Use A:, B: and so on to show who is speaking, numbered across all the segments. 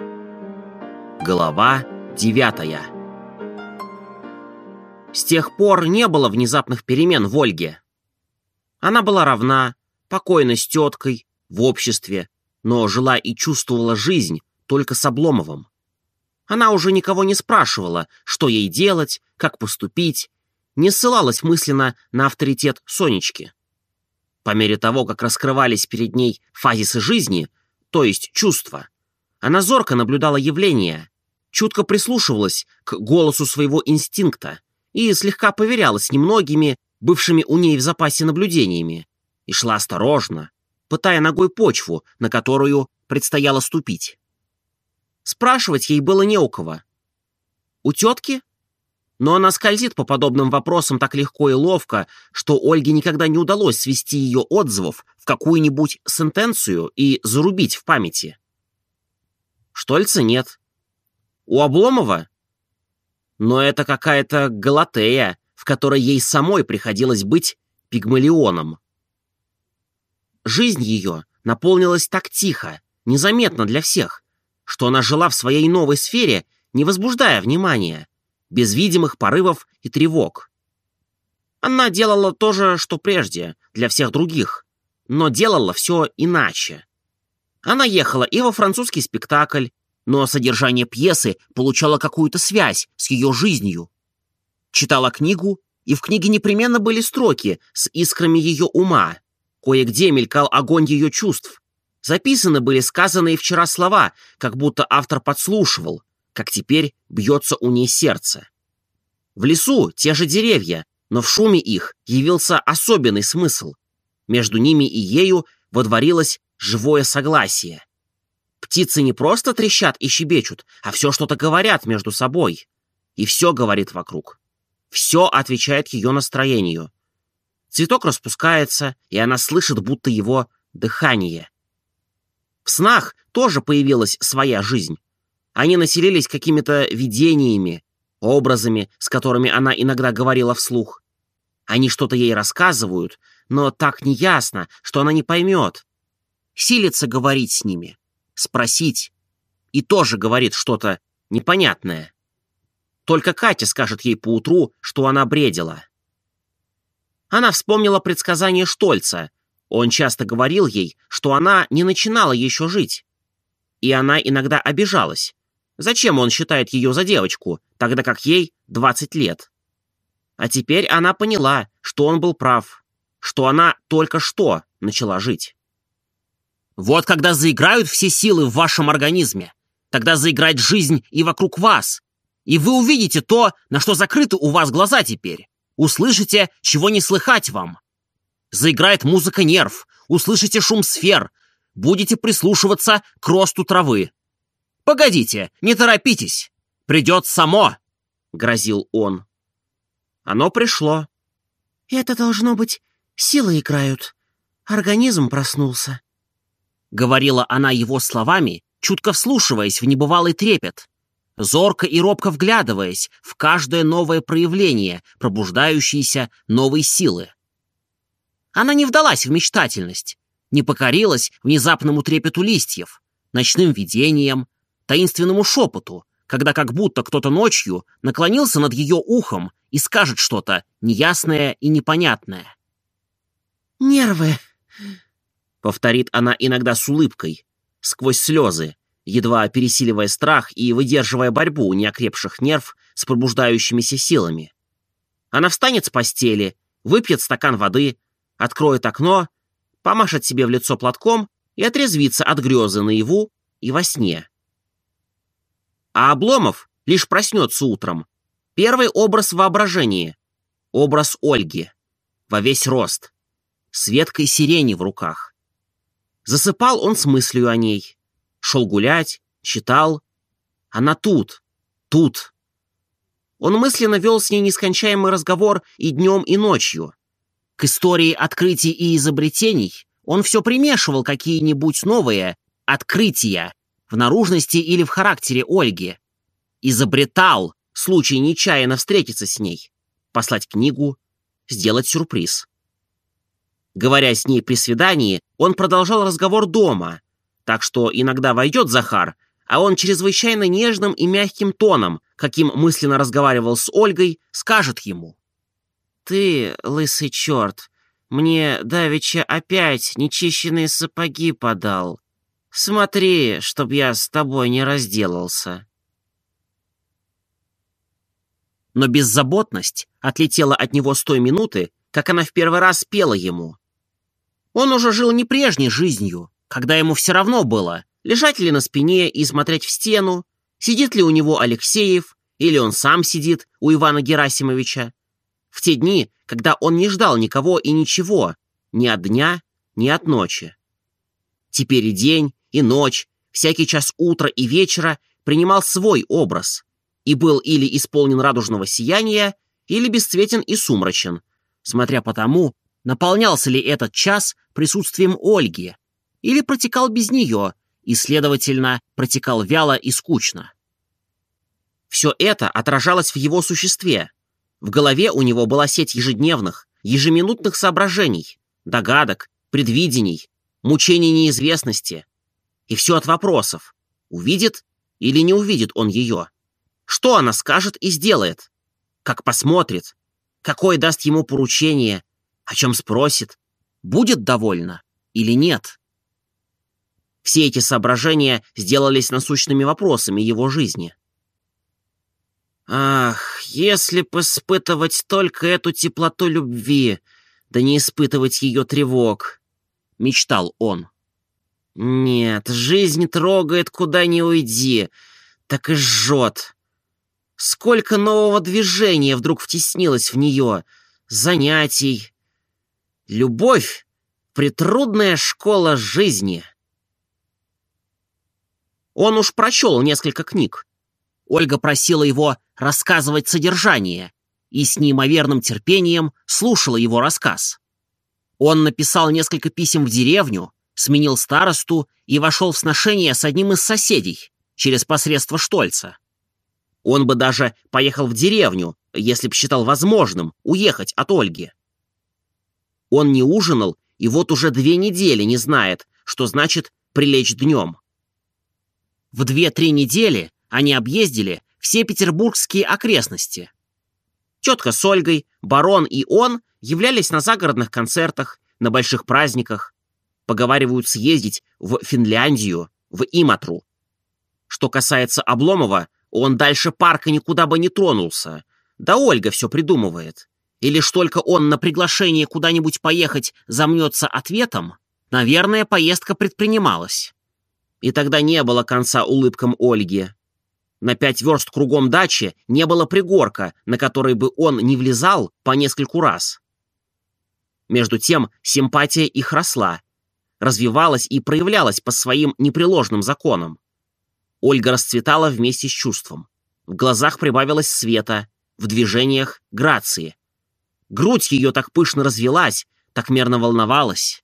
A: Глава девятая С тех пор не было внезапных перемен в Ольге. Она была равна, покойна с теткой, в обществе, но жила и чувствовала жизнь только с Обломовым. Она уже никого не спрашивала, что ей делать, как поступить, не ссылалась мысленно на авторитет Сонечки. По мере того, как раскрывались перед ней фазисы жизни, то есть чувства, она зорко наблюдала явления, чутко прислушивалась к голосу своего инстинкта и слегка поверялась немногими, бывшими у ней в запасе наблюдениями, и шла осторожно, пытая ногой почву, на которую предстояло ступить. Спрашивать ей было не у кого. У тетки? Но она скользит по подобным вопросам так легко и ловко, что Ольге никогда не удалось свести ее отзывов в какую-нибудь сентенцию и зарубить в памяти. Штольца нет. У Обломова? Но это какая-то Галатея, в которой ей самой приходилось быть пигмалионом. Жизнь ее наполнилась так тихо, незаметно для всех, что она жила в своей новой сфере, не возбуждая внимания, без видимых порывов и тревог. Она делала то же, что прежде, для всех других, но делала все иначе. Она ехала и во французский спектакль, но содержание пьесы получало какую-то связь с ее жизнью. Читала книгу, и в книге непременно были строки с искрами ее ума. Кое-где мелькал огонь ее чувств, Записаны были сказанные вчера слова, как будто автор подслушивал, как теперь бьется у ней сердце. В лесу те же деревья, но в шуме их явился особенный смысл. Между ними и ею водворилось живое согласие. Птицы не просто трещат и щебечут, а все что-то говорят между собой. И все говорит вокруг. Все отвечает ее настроению. Цветок распускается, и она слышит будто его дыхание. В снах тоже появилась своя жизнь. Они населились какими-то видениями, образами, с которыми она иногда говорила вслух. Они что-то ей рассказывают, но так неясно, что она не поймет. Силится говорить с ними, спросить, и тоже говорит что-то непонятное. Только Катя скажет ей поутру, что она бредила. Она вспомнила предсказание Штольца, он часто говорил ей, что она не начинала еще жить. И она иногда обижалась. Зачем он считает ее за девочку, тогда как ей 20 лет? А теперь она поняла, что он был прав, что она только что начала жить. Вот когда заиграют все силы в вашем организме, тогда заиграет жизнь и вокруг вас, и вы увидите то, на что закрыты у вас глаза теперь, услышите, чего не слыхать вам. Заиграет музыка нерв, услышите шум сфер, будете прислушиваться к росту травы. «Погодите, не торопитесь! Придет само!» — грозил он. Оно пришло.
B: «Это должно быть, силы играют. Организм проснулся», —
A: говорила она его словами, чутко вслушиваясь в небывалый трепет, зорко и робко вглядываясь в каждое новое проявление пробуждающейся новой силы. Она не вдалась в мечтательность, не покорилась внезапному трепету листьев, ночным видениям, таинственному шепоту, когда как будто кто-то ночью наклонился над ее ухом и скажет что-то неясное и непонятное.
B: «Нервы», —
A: повторит она иногда с улыбкой, сквозь слезы, едва пересиливая страх и выдерживая борьбу неокрепших нерв с пробуждающимися силами. Она встанет с постели, выпьет стакан воды, откроет окно, помашет себе в лицо платком и отрезвится от грезы наяву и во сне. А Обломов лишь проснется утром. Первый образ воображения. Образ Ольги. Во весь рост. С веткой сирени в руках. Засыпал он с мыслью о ней. Шел гулять, читал. Она тут, тут. Он мысленно вел с ней нескончаемый разговор и днем, и ночью. К истории открытий и изобретений он все примешивал какие-нибудь новые открытия в наружности или в характере Ольги. Изобретал случай нечаянно встретиться с ней, послать книгу, сделать сюрприз. Говоря с ней при свидании, он продолжал разговор дома, так что иногда войдет Захар, а он чрезвычайно нежным и мягким тоном, каким мысленно разговаривал с Ольгой, скажет ему.
B: «Ты, лысый черт, мне давеча опять нечищенные сапоги подал. Смотри, чтоб я с тобой не разделался».
A: Но беззаботность отлетела от него с той минуты, как она в первый раз пела ему. Он уже жил не прежней жизнью, когда ему все равно было, лежать ли на спине и смотреть в стену, сидит ли у него Алексеев, или он сам сидит у Ивана Герасимовича. В те дни, когда он не ждал никого и ничего, ни от дня, ни от ночи. Теперь и день, и ночь, всякий час утра и вечера принимал свой образ и был или исполнен радужного сияния, или бесцветен и сумрачен, смотря по тому, наполнялся ли этот час присутствием Ольги, или протекал без нее, и, следовательно, протекал вяло и скучно. Все это отражалось в его существе. В голове у него была сеть ежедневных, ежеминутных соображений, догадок, предвидений, мучений неизвестности. И все от вопросов, увидит или не увидит он ее. Что она скажет и сделает? Как посмотрит? Какое даст ему поручение? О чем спросит? Будет довольна или нет? Все эти соображения сделались насущными вопросами его жизни.
B: Ах, если бы испытывать только эту теплоту любви, да не испытывать ее тревог, — мечтал он. Нет, жизнь трогает, куда ни уйди, так и жжет. Сколько нового движения вдруг втеснилось в нее, занятий. Любовь — притрудная школа жизни.
A: Он уж прочел несколько книг. Ольга просила его рассказывать содержание и с неимоверным терпением слушала его рассказ. Он написал несколько писем в деревню, сменил старосту и вошел в сношение с одним из соседей через посредство Штольца. Он бы даже поехал в деревню, если б считал возможным уехать от Ольги. Он не ужинал и вот уже две недели не знает, что значит прилечь днем. В две-три недели они объездили все петербургские окрестности. Тетка с Ольгой, барон и он являлись на загородных концертах, на больших праздниках. Поговаривают съездить в Финляндию, в Иматру. Что касается Обломова, он дальше парка никуда бы не тронулся. Да Ольга все придумывает. И лишь только он на приглашение куда-нибудь поехать замнется ответом, наверное, поездка предпринималась. И тогда не было конца улыбкам Ольги. На пять верст кругом дачи не было пригорка, на который бы он не влезал по нескольку раз. Между тем симпатия их росла, развивалась и проявлялась по своим непреложным законам. Ольга расцветала вместе с чувством. В глазах прибавилось света, в движениях — грации. Грудь ее так пышно развелась, так мерно волновалась.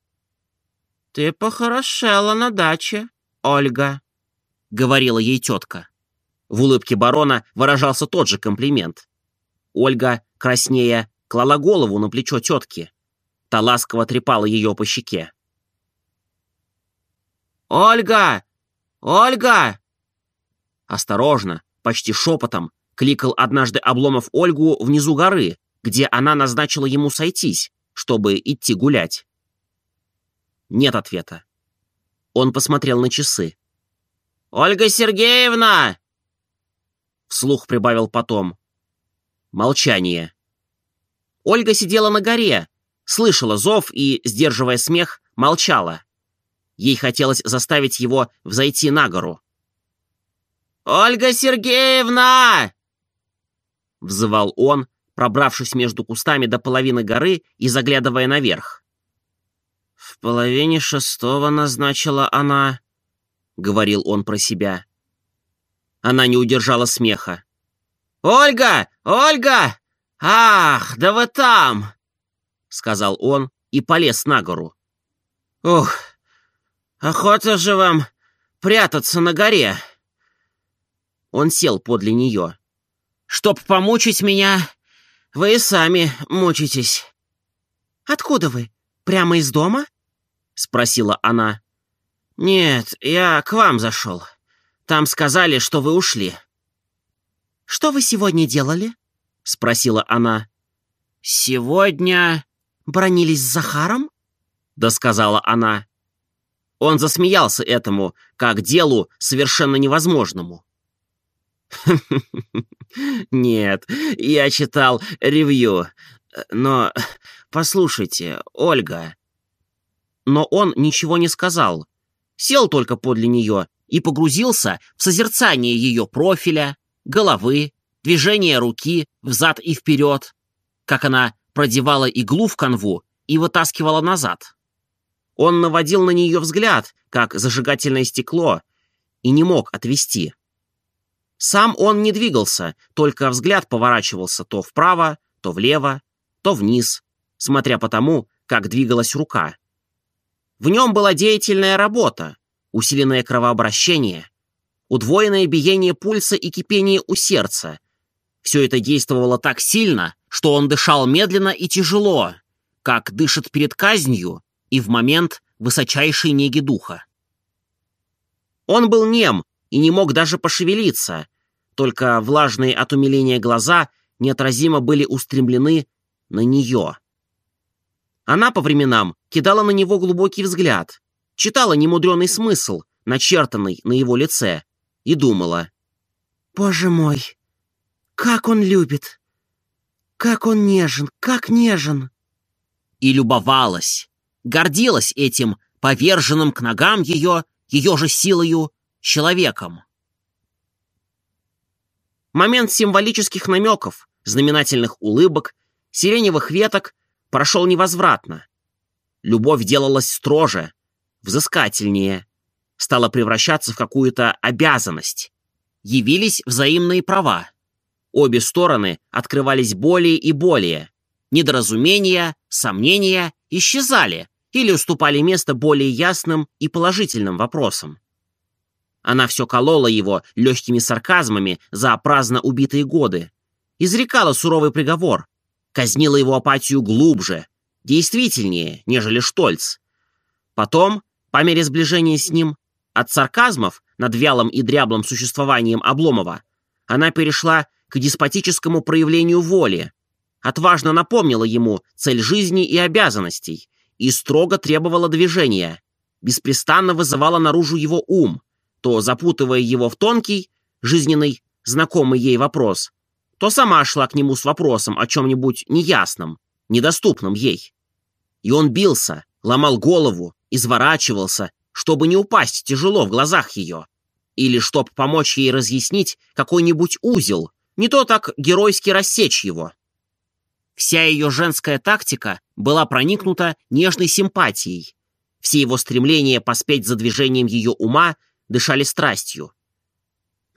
B: «Ты похорошела на даче», Ольга», — говорила ей тетка.
A: В улыбке барона выражался тот же комплимент. Ольга, краснея, клала голову на плечо тетки. Та ласково трепала ее по щеке.
B: «Ольга! Ольга!»
A: Осторожно, почти шепотом, кликал однажды Обломов Ольгу внизу горы, где она назначила ему сойтись, чтобы идти гулять. Нет ответа. Он посмотрел на часы.
B: «Ольга Сергеевна!»
A: Вслух прибавил потом. Молчание. Ольга сидела на горе, слышала зов и, сдерживая смех, молчала. Ей хотелось заставить его взойти на гору.
B: «Ольга Сергеевна!»
A: Взывал он, пробравшись между кустами до половины горы и заглядывая наверх.
B: «В половине шестого назначила она», — говорил он про себя.
A: Она не удержала смеха.
B: «Ольга! Ольга! Ах, да вы там!» — сказал он и полез на гору. «Ух, охота же вам прятаться на горе!»
A: Он сел подле нее.
B: «Чтоб помучить меня, вы сами мучитесь». «Откуда вы? Прямо из дома?» — спросила она. «Нет, я к вам зашел. Там сказали, что вы ушли».
A: «Что вы сегодня делали?» — спросила она.
B: «Сегодня...»
A: «Бронились с Захаром?»
B: — досказала она. Он засмеялся этому, как делу совершенно невозможному. «Нет, я читал ревью. Но послушайте, Ольга...» Но он ничего не сказал. Сел только подле нее и погрузился в созерцание ее профиля, головы, движения руки взад и вперед, как она продевала иглу в канву и вытаскивала назад. Он наводил на нее взгляд, как зажигательное стекло, и не мог отвести. Сам он не двигался, только взгляд поворачивался то вправо, то влево, то вниз, смотря по тому, как двигалась рука. В нем была деятельная работа, усиленное кровообращение, удвоенное биение пульса и кипение у сердца. Все это действовало так сильно, что он дышал медленно и тяжело, как дышит перед казнью и в момент высочайшей неги духа. Он был нем и не мог даже пошевелиться, только влажные от умиления глаза неотразимо были устремлены на нее. Она по временам кидала на него глубокий взгляд, читала немудренный смысл, начертанный на его лице, и думала.
A: «Боже мой, как он любит! Как он нежен, как нежен!»
B: И любовалась, гордилась этим поверженным к ногам ее, ее же силою, человеком. Момент символических намеков, знаменательных улыбок, сиреневых веток прошел невозвратно. Любовь делалась строже, взыскательнее, стала превращаться в какую-то обязанность. Явились взаимные права. Обе стороны открывались более и более. Недоразумения, сомнения исчезали или уступали место более ясным и положительным вопросам. Она все колола его легкими сарказмами за праздно убитые годы, изрекала суровый приговор, казнила его апатию глубже, действительнее, нежели Штольц. Потом, по мере сближения с ним, от сарказмов над вялым и дряблым существованием Обломова, она перешла к деспотическому проявлению воли, отважно напомнила ему цель жизни и обязанностей и строго требовала движения, беспрестанно вызывала наружу его ум, то запутывая его в тонкий, жизненный, знакомый ей вопрос, то сама шла к нему с вопросом о чем-нибудь неясном, недоступном ей. И он бился, ломал голову, изворачивался, чтобы не упасть тяжело в глазах ее, или чтоб помочь ей разъяснить какой-нибудь узел, не то так геройски рассечь его. Вся ее женская тактика была проникнута нежной симпатией. Все его стремления поспеть за движением ее ума дышали страстью.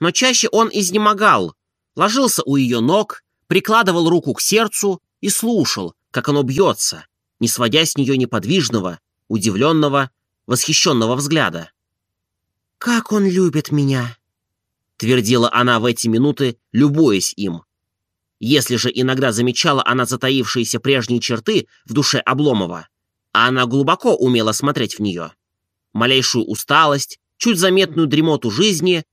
B: Но чаще он изнемогал, ложился у ее ног, прикладывал руку к сердцу и слушал, как оно бьется, не сводя с нее неподвижного, удивленного, восхищенного взгляда.
A: «Как он любит меня!»
B: — твердила она в эти минуты, любуясь им. Если же иногда замечала она затаившиеся прежние черты в душе Обломова, а она глубоко умела смотреть в нее, малейшую усталость, чуть заметную дремоту жизни,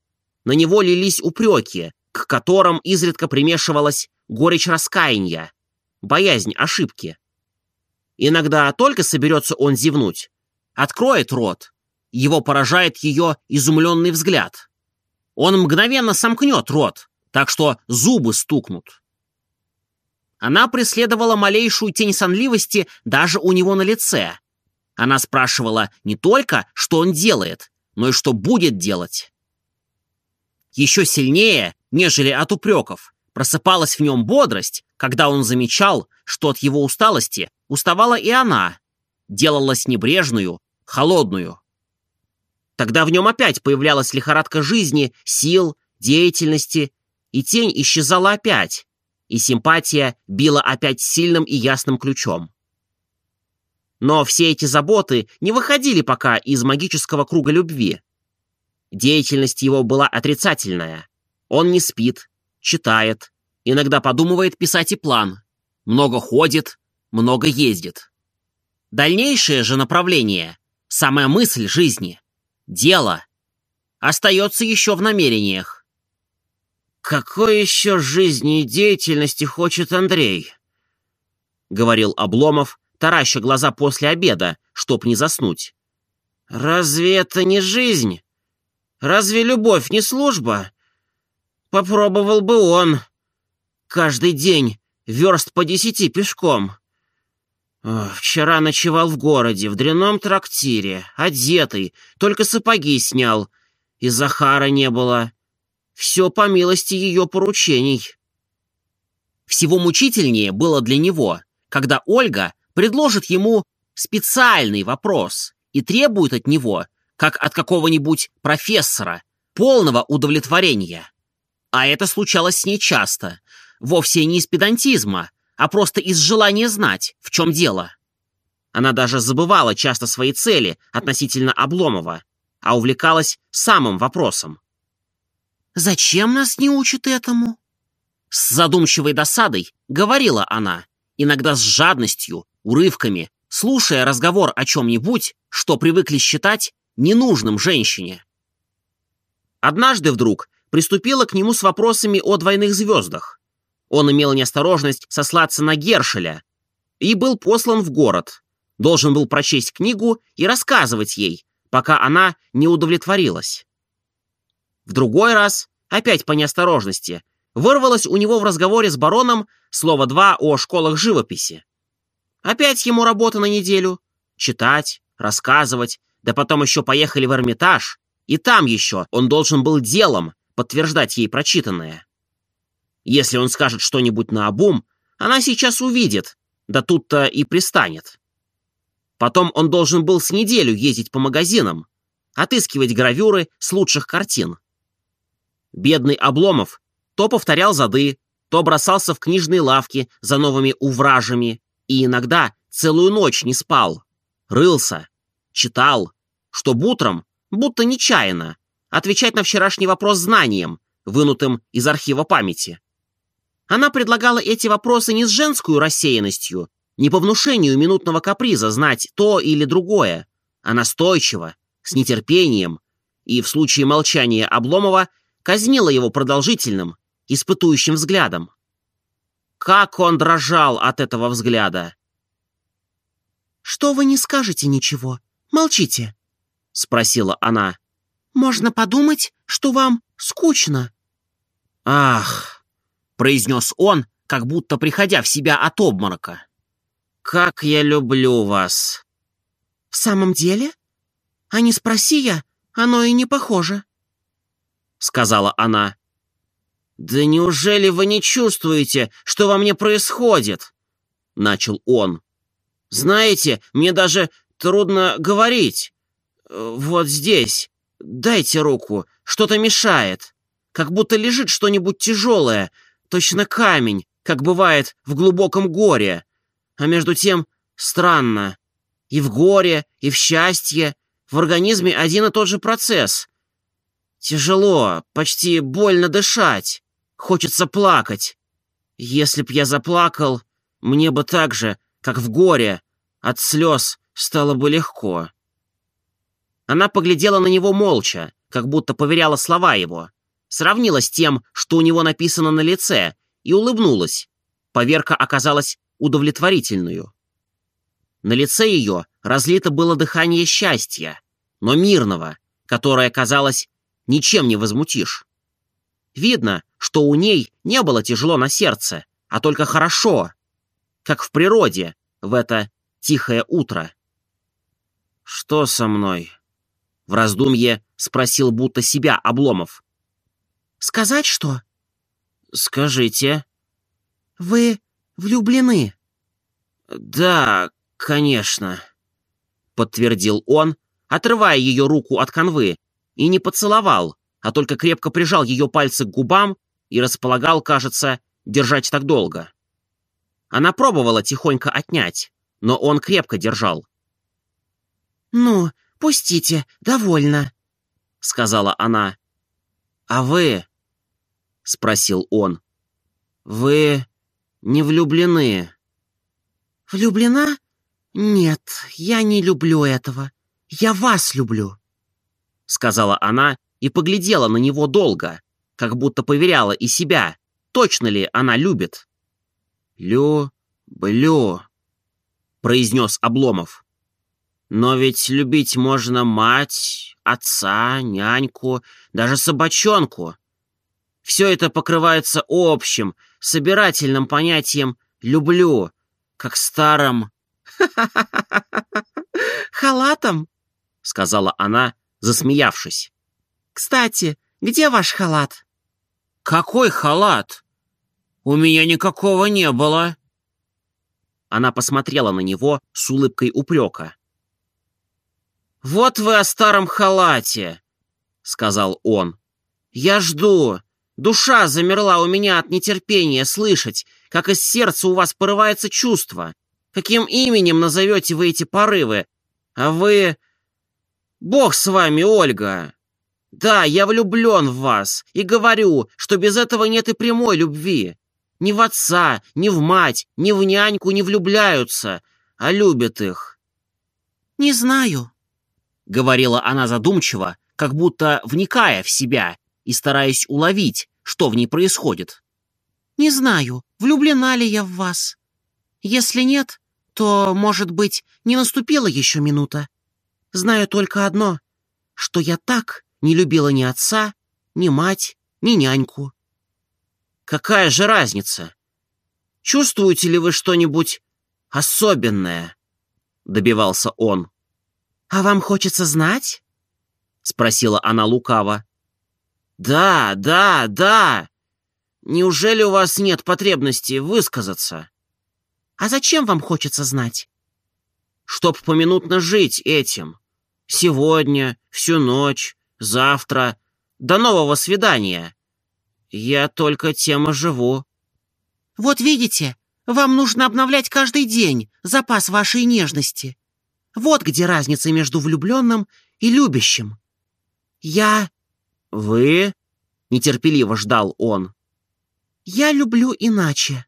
B: на него лились упреки, к которым изредка примешивалась горечь раскаяния, боязнь ошибки. Иногда только соберется он зевнуть, откроет рот, его поражает ее изумленный взгляд. Он мгновенно сомкнет рот, так что зубы стукнут. Она преследовала малейшую тень сонливости даже у него на лице. Она спрашивала не только, что он делает, но и что будет делать. Еще сильнее, нежели от упреков, просыпалась в нем бодрость, когда он замечал, что от его усталости уставала и она, делалась небрежную, холодную. Тогда в нем опять появлялась лихорадка жизни, сил, деятельности, и тень исчезала опять, и симпатия била опять сильным и ясным ключом. Но все эти заботы не выходили пока из магического круга любви. Деятельность его была отрицательная. Он не спит, читает, иногда подумывает писать и план. Много ходит, много ездит. Дальнейшее же направление, самая мысль жизни, дело.
A: остается еще в намерениях. «Какой еще жизни и деятельности хочет Андрей?» — говорил Обломов, тараща глаза после обеда, чтоб не заснуть. «Разве это не жизнь? Разве любовь не служба? Попробовал бы он. Каждый день верст по десяти пешком. Вчера ночевал в городе, в дряном трактире, одетый, только сапоги снял. И Захара не было. Все по милости ее поручений.
B: Всего мучительнее было для него, когда Ольга предложит ему специальный вопрос и требует от него, как от какого-нибудь профессора, полного удовлетворения. А это случалось с ней часто, вовсе не из педантизма, а просто из желания знать, в чем дело. Она даже забывала часто свои цели относительно Обломова, а увлекалась самым вопросом. «Зачем нас не учат этому?» С задумчивой досадой говорила она, иногда с жадностью, урывками, слушая разговор о чем-нибудь, что привыкли считать ненужным женщине. Однажды вдруг приступила к нему с вопросами о двойных звездах. Он имел неосторожность сослаться на Гершеля и был послан в город. Должен был прочесть книгу и рассказывать ей, пока она не удовлетворилась. В другой раз, опять по неосторожности, вырвалось у него в разговоре с бароном слово два о школах живописи. Опять ему работа на неделю. Читать, рассказывать, да потом еще поехали в Эрмитаж, и там еще он должен был делом подтверждать ей прочитанное. Если он скажет что-нибудь на обум, она сейчас увидит, да тут-то и пристанет. Потом он должен был с неделю ездить по магазинам, отыскивать гравюры с лучших картин. Бедный Обломов то повторял зады, то бросался в книжные лавки за новыми увражами и иногда целую ночь не спал, рылся, читал, чтоб утром, будто нечаянно, отвечать на вчерашний вопрос знанием, вынутым из архива памяти. Она предлагала эти вопросы не с женскую рассеянностью, не по внушению минутного каприза знать то или другое, а настойчиво, с нетерпением, и в случае молчания Обломова казнила его продолжительным, испытующим взглядом. Как он дрожал от этого взгляда! «Что вы не скажете ничего? Молчите?» — спросила она. «Можно подумать, что вам скучно». «Ах!» — произнес он, как будто приходя в себя от обморока. «Как я люблю вас!» «В самом деле? А не спроси я, оно и не похоже», — сказала она. «Да неужели вы не чувствуете, что во мне происходит?» — начал он. «Знаете, мне даже трудно говорить. Вот здесь. Дайте руку, что-то мешает. Как будто лежит что-нибудь тяжелое, точно камень, как бывает в глубоком горе. А между тем странно. И в горе, и в счастье в организме один и тот же процесс. Тяжело, почти больно дышать. Хочется плакать. Если б я заплакал, мне бы так же, как в горе, от слез стало бы легко. Она поглядела на него молча, как будто поверяла слова его сравнила с тем, что у него написано на лице, и улыбнулась. Поверка оказалась удовлетворительную. На лице ее разлито было дыхание счастья, но мирного, которое, казалось, ничем не возмутишь. Видно, что у ней не было тяжело на сердце, а только хорошо, как в природе в это тихое утро. «Что со мной?» — в раздумье спросил будто себя Обломов. Сказать что? Скажите. Вы влюблены? Да, конечно, подтвердил он, отрывая ее руку от конвы, и не поцеловал, а только крепко прижал ее пальцы к губам и располагал, кажется, держать так долго. Она пробовала тихонько отнять, но он крепко держал. «Ну, пустите, довольно», — сказала она. «А вы...» — спросил он. «Вы не влюблены?» «Влюблена? Нет, я не люблю этого. Я вас люблю», — сказала она
A: и поглядела на него долго, как будто поверяла и себя, точно ли она любит. «Лю-блю», — произнес Обломов. «Но ведь любить можно мать, отца, няньку, даже собачонку. Все это покрывается общим, собирательным понятием «люблю», как старым
B: «Халатом?»
A: — сказала она, засмеявшись.
B: «Кстати, где ваш халат?»
A: «Какой халат? У меня никакого не было!» Она посмотрела на него с улыбкой упрека. «Вот вы о старом халате!» — сказал он. «Я жду. Душа замерла у меня от нетерпения слышать, как из сердца у вас порывается чувство. Каким именем назовете вы эти порывы? А вы... Бог с вами, Ольга! Да, я влюблен в вас и говорю, что без этого нет и прямой любви. Ни в отца, ни в мать, ни в няньку не влюбляются, а любят их.
B: «Не знаю», —
A: говорила она задумчиво, как будто вникая в себя и стараясь уловить, что в ней происходит.
B: «Не знаю, влюблена ли я в вас. Если нет, то, может быть, не наступила еще минута. Знаю только одно, что я так не любила ни отца, ни мать, ни няньку.
A: Какая же разница? Чувствуете ли вы что-нибудь особенное? Добивался он.
B: А вам хочется знать?
A: Спросила она лукаво. Да, да, да. Неужели у вас нет потребности высказаться?
B: А зачем вам хочется знать?
A: Чтоб поминутно жить этим. Сегодня, всю ночь, завтра. До нового свидания. Я только тем и живу.
B: Вот видите, вам нужно обновлять каждый день запас вашей нежности. Вот где разница между влюбленным и любящим. Я...
A: Вы? Нетерпеливо ждал он.
B: Я люблю иначе,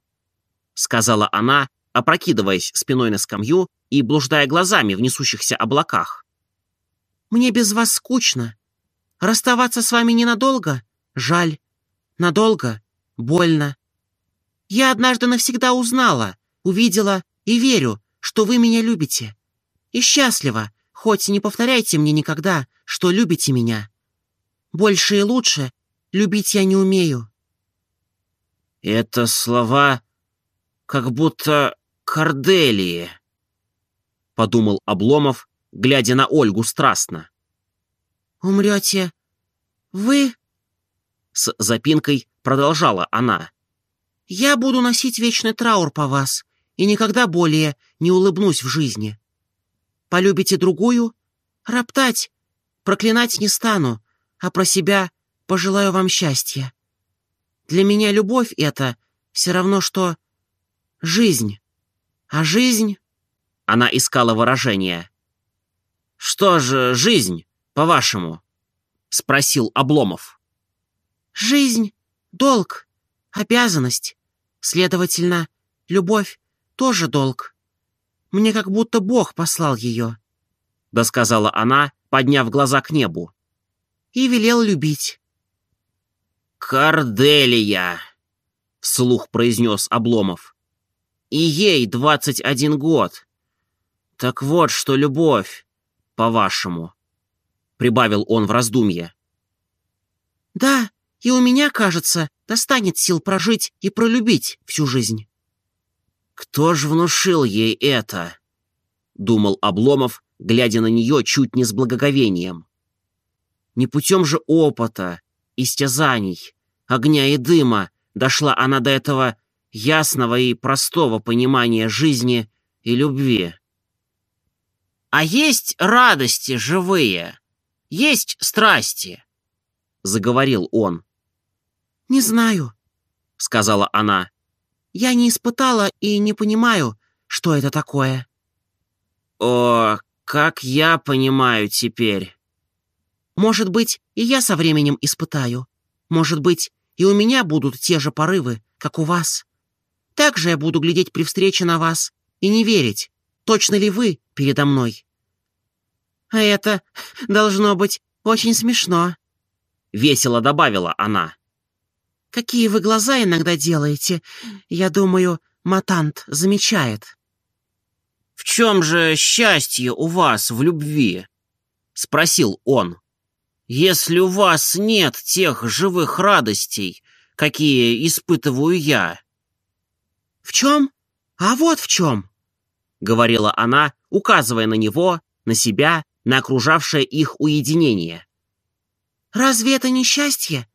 A: сказала она, опрокидываясь спиной на скамью и блуждая глазами в несущихся облаках.
B: «Мне без вас скучно. Расставаться с вами ненадолго? Жаль. Надолго? Больно. Я однажды навсегда узнала, увидела и верю, что вы меня любите. И счастлива, хоть не повторяйте мне никогда, что любите меня. Больше и лучше любить я не умею».
A: «Это слова как будто Корделии», — подумал Обломов, глядя на Ольгу страстно.
B: «Умрете вы?»
A: С запинкой продолжала она.
B: «Я буду носить вечный траур по вас и никогда более не улыбнусь в жизни. Полюбите другую? Роптать, проклинать не стану, а про себя пожелаю вам счастья. Для меня любовь — это все равно, что жизнь. А жизнь...» Она искала выражение. «Что же жизнь, по-вашему?» — спросил Обломов. «Жизнь — долг, обязанность. Следовательно, любовь — тоже долг. Мне как будто Бог послал ее», — досказала она, подняв глаза к небу. «И велел любить».
A: «Корделия!» — вслух произнес Обломов. И ей двадцать один год. Так вот, что любовь, по-вашему, — прибавил он в раздумье.
B: Да, и у меня, кажется, достанет сил прожить и пролюбить всю жизнь.
A: Кто ж внушил ей это? — думал Обломов, глядя на нее чуть не с благоговением. Не путем же опыта, истязаний, огня и дыма дошла она до этого ясного и простого понимания жизни и любви. «А есть радости живые, есть страсти», — заговорил он.
B: «Не знаю», — сказала она. «Я не испытала и не понимаю, что это такое».
A: «О, как я понимаю теперь».
B: «Может быть, и я со временем испытаю. Может быть, и у меня будут те же порывы, как у вас. Так же я буду глядеть при встрече на вас и не верить, точно ли вы передо мной. А это должно быть очень смешно.
A: — весело добавила она.
B: «Какие вы глаза иногда делаете? Я думаю, матант замечает».
A: «В чем же счастье у вас в любви?» — спросил он. «Если у вас нет тех живых радостей, какие испытываю я».
B: «В чем? А вот в чем!» — говорила она, указывая на него, на себя, на окружавшее их уединение. «Разве это не счастье?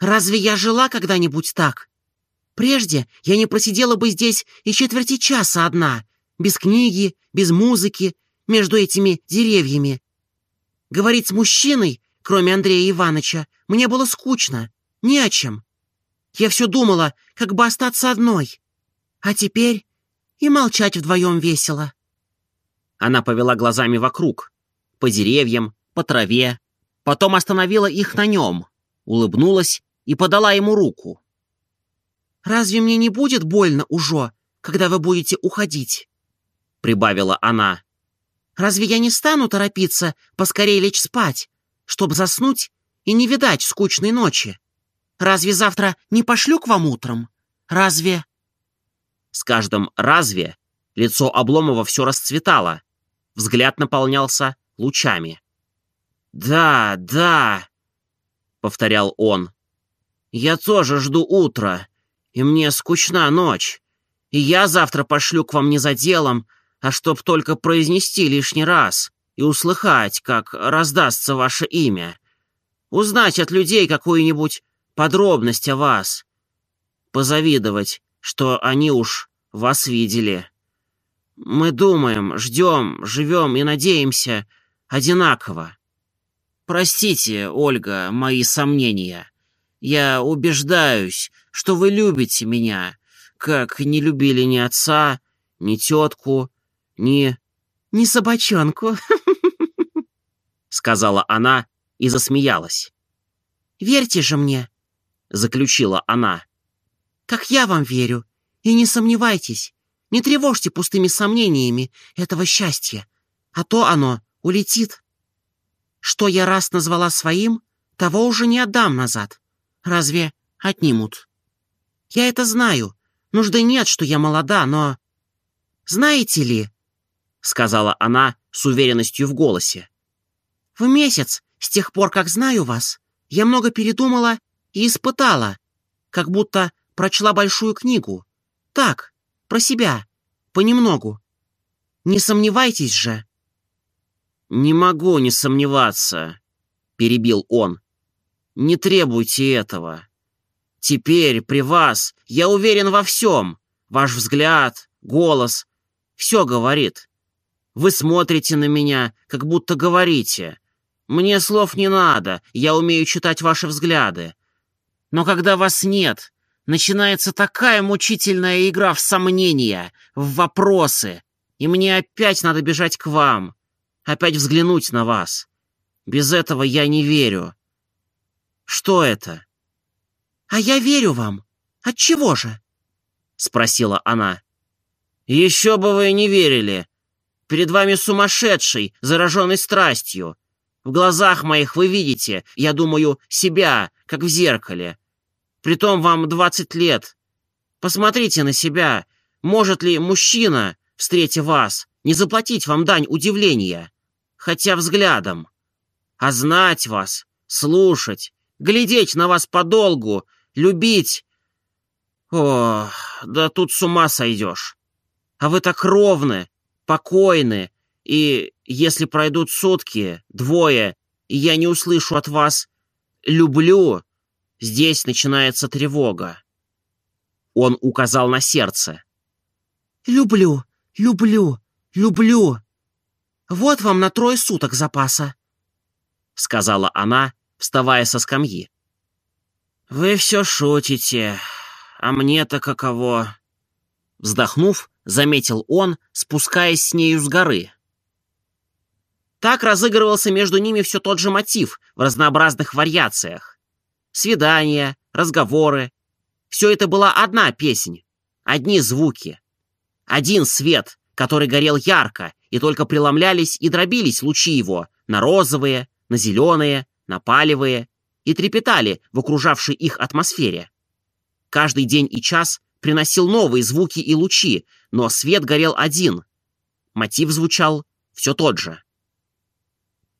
B: Разве я жила когда-нибудь так? Прежде я не просидела бы здесь и четверти часа одна, без книги, без музыки, между этими деревьями. Говорить с мужчиной, кроме Андрея Ивановича, мне было скучно, не о чем. Я все думала, как бы остаться одной. А теперь и молчать вдвоем весело.
A: Она повела глазами вокруг, по деревьям, по траве, потом остановила их на нем, улыбнулась и подала ему руку.
B: «Разве мне не будет больно уже, когда вы будете уходить?» прибавила она. «Разве я не стану торопиться поскорее лечь спать, чтобы заснуть и не видать скучной ночи? Разве завтра не пошлю к вам утром? Разве...»
A: С каждым «разве» лицо Обломова все расцветало, взгляд наполнялся лучами. «Да, да», — повторял он, — «я тоже жду утра, и мне скучна ночь, и я завтра пошлю к вам не за делом, а чтоб только произнести лишний раз и услыхать, как раздастся ваше имя. Узнать от людей какую-нибудь подробность о вас. Позавидовать, что они уж вас видели. Мы думаем, ждем, живем и надеемся одинаково. Простите, Ольга, мои сомнения. Я убеждаюсь, что вы любите меня, как не любили ни отца, ни тетку, «Не... не собачонку», — сказала она и засмеялась.
B: «Верьте же мне», — заключила она. «Как я вам верю, и не сомневайтесь, не тревожьте пустыми сомнениями этого счастья, а то оно улетит. Что я раз назвала своим, того уже не отдам назад. Разве отнимут? Я это знаю, нужды нет, что я молода, но... Знаете ли, сказала она с уверенностью в голосе. «В месяц, с тех пор, как знаю вас, я много передумала и испытала, как будто прочла большую книгу. Так, про себя, понемногу. Не сомневайтесь же».
A: «Не могу не сомневаться», — перебил он. «Не требуйте этого. Теперь при вас я уверен во всем. Ваш взгляд, голос, все говорит. Вы смотрите на меня, как будто говорите. Мне слов не надо, я умею читать ваши взгляды. Но когда вас нет, начинается такая мучительная игра в сомнения, в вопросы, и мне опять надо бежать к вам, опять взглянуть на вас. Без этого я не верю. Что это?
B: А я верю вам. От чего же? Спросила она.
A: Еще бы вы не верили, Перед вами сумасшедший, зараженный страстью. В глазах моих вы видите, я думаю, себя, как в зеркале. Притом вам двадцать лет. Посмотрите на себя. Может ли мужчина, встретя вас, не заплатить вам дань удивления? Хотя взглядом. А знать вас, слушать, глядеть на вас подолгу, любить. О, да тут с ума сойдешь. А вы так ровны, покойны, и если пройдут сутки, двое, и я не услышу от вас «люблю», здесь начинается тревога. Он указал на сердце.
B: «Люблю, люблю, люблю. Вот вам на трое суток запаса», — сказала она, вставая со скамьи.
A: «Вы все шутите, а мне-то каково?» Вздохнув, заметил он, спускаясь с нею с горы. Так разыгрывался между ними все тот же мотив в разнообразных вариациях. Свидания, разговоры. Все это была одна песнь, одни звуки. Один свет, который горел ярко, и только преломлялись и дробились лучи его на розовые, на зеленые, на палевые, и трепетали в окружавшей их атмосфере. Каждый день и час приносил новые звуки и лучи, но свет горел один. Мотив звучал все тот же.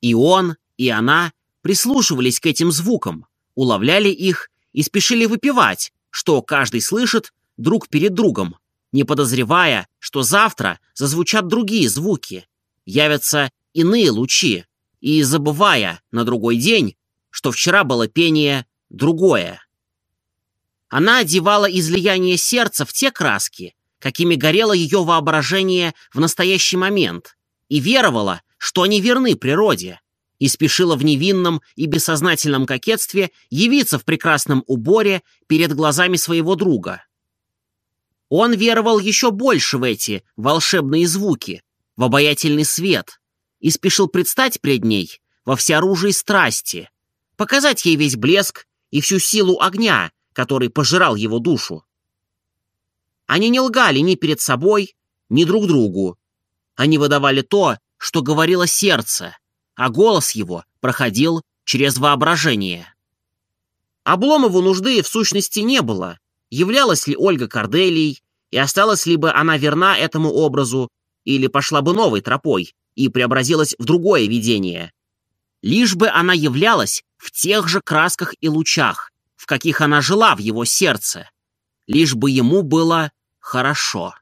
A: И он, и она прислушивались к этим звукам, уловляли их и спешили выпивать, что каждый слышит друг перед другом, не подозревая, что завтра зазвучат другие звуки, явятся иные лучи, и забывая на другой день, что вчера было пение другое. Она одевала излияние сердца в те краски, какими горело ее воображение в настоящий момент, и веровала, что они верны природе, и спешила в невинном и бессознательном кокетстве явиться в прекрасном уборе перед глазами своего друга. Он веровал еще больше в эти волшебные звуки, в обаятельный свет, и спешил предстать пред ней во всеоружии страсти, показать ей весь блеск и всю силу огня, который пожирал его душу. Они не лгали ни перед собой, ни друг другу. Они выдавали то, что говорило сердце, а голос его проходил через воображение. Обломову нужды в сущности не было. Являлась ли Ольга Корделией, и осталась ли бы она верна этому образу, или пошла бы новой тропой и преобразилась в другое видение. Лишь бы она являлась в тех же красках и лучах, в каких она жила в его сердце. Лишь бы ему было хорошо.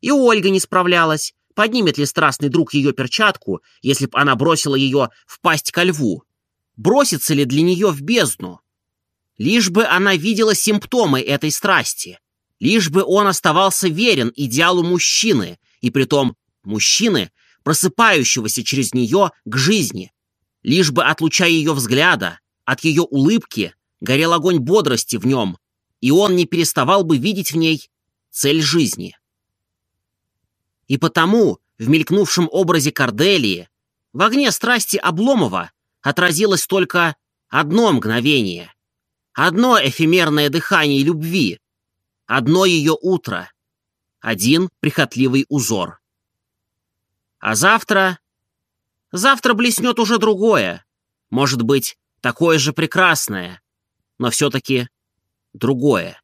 A: И Ольга не справлялась, поднимет ли страстный друг ее перчатку, если б она бросила ее в пасть ко льву. Бросится ли для нее в бездну? Лишь бы она видела симптомы этой страсти. Лишь бы он оставался верен идеалу мужчины, и притом мужчины, просыпающегося через нее к жизни. Лишь бы от луча ее взгляда, от ее улыбки, горел огонь бодрости в нем, и он не переставал бы видеть в ней цель жизни. И потому в мелькнувшем образе Корделии, в огне страсти Обломова отразилось только одно мгновение, одно эфемерное дыхание любви, одно ее утро, один прихотливый узор. А завтра... Завтра блеснет уже другое, может быть, такое же прекрасное, но все-таки другое.